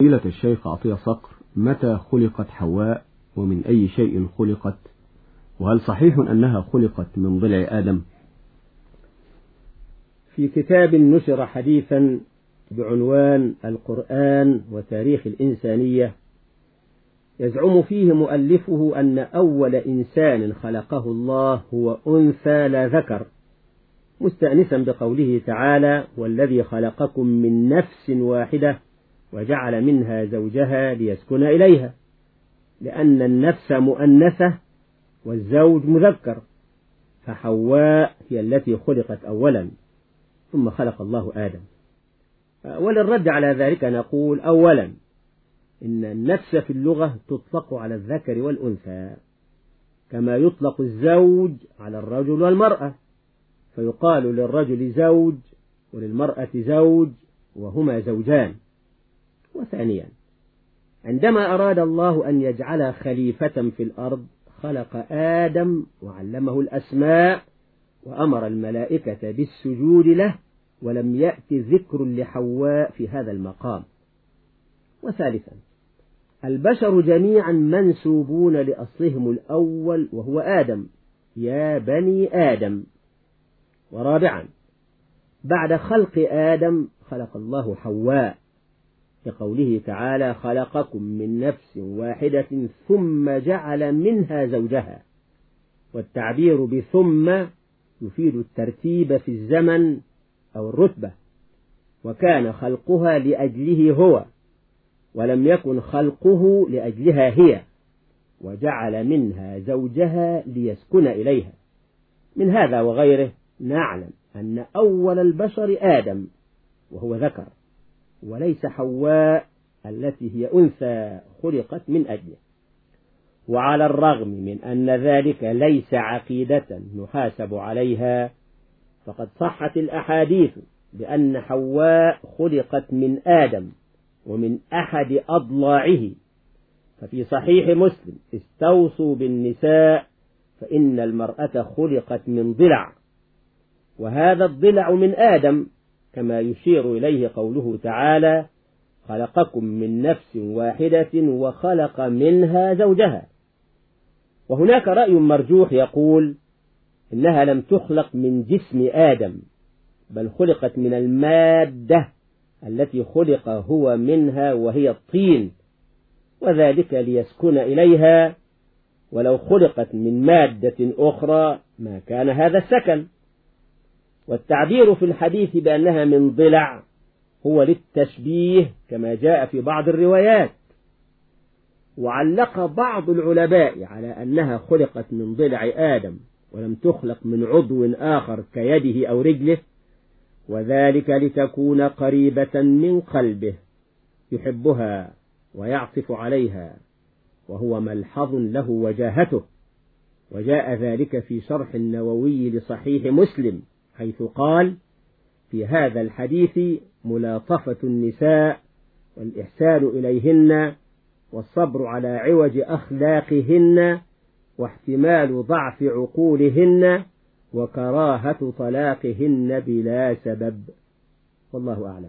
فضيلة الشيخ عطية صقر متى خلقت حواء ومن أي شيء خلقت؟ وهل صحيح أنها خلقت من ضلع آدم؟ في كتاب نشر حديثا بعنوان القرآن وتاريخ الإنسانية يزعم فيه مؤلفه أن أول إنسان خلقه الله هو أنثى لا ذكر مستأنسا بقوله تعالى والذي خلقكم من نفس واحدة وجعل منها زوجها ليسكن إليها لأن النفس مؤنثة والزوج مذكر فحواء هي التي خلقت أولا ثم خلق الله آدم. وللرد على ذلك نقول أولا إن النفس في اللغة تطلق على الذكر والأنثى كما يطلق الزوج على الرجل والمرأة فيقال للرجل زوج وللمرأة زوج وهما زوجان. وثانيا عندما أراد الله أن يجعل خليفة في الأرض خلق آدم وعلمه الأسماء وأمر الملائكة بالسجود له ولم يأت ذكر لحواء في هذا المقام. وثالثا البشر جميعا منسوبون لأصلهم الأول وهو آدم. يا بني آدم. ورابعا بعد خلق آدم خلق الله حواء. كقوله تعالى خلقكم من نفس واحدة ثم جعل منها زوجها. والتعبير بثم يفيد الترتيب في الزمن أو الرتبة. وكان خلقها لأجله هو ولم يكن خلقه لأجلها هي وجعل منها زوجها ليسكن إليها. من هذا وغيره نعلم أن أول البشر آدم وهو ذكر. وليس حواء التي هي أنثى خلقت من أجله وعلى الرغم من أن ذلك ليس عقيدة نحاسب عليها فقد صحت الأحاديث بأن حواء خلقت من آدم ومن أحد أضلاعه. ففي صحيح مسلم استوصوا بالنساء فإن المرأة خلقت من ضلع. وهذا الضلع من آدم كما يشير إليه قوله تعالى خلقكم من نفس واحدة وخلق منها زوجها. وهناك رأي مرجوح يقول إنها لم تخلق من جسم آدم بل خلقت من المادة التي خلق هو منها وهي الطين وذلك ليسكن إليها. ولو خلقت من مادة أخرى ما كان هذا السكن. والتعبير في الحديث بأنها من ضلع هو للتشبيه كما جاء في بعض الروايات. وعلق بعض العلماء على أنها خلقت من ضلع آدم ولم تخلق من عضو آخر كيده أو رجله وذلك لتكون قريبة من قلبه يحبها ويعطف عليها وهو ملحظ له وجاهته. وجاء ذلك في شرح النووي لصحيح مسلم. حيث قال في هذا الحديث ملاطفة النساء والإحسان إليهن والصبر على عوج أخلاقهن واحتمال ضعف عقولهن وكراهة طلاقهن بلا سبب. والله أعلم.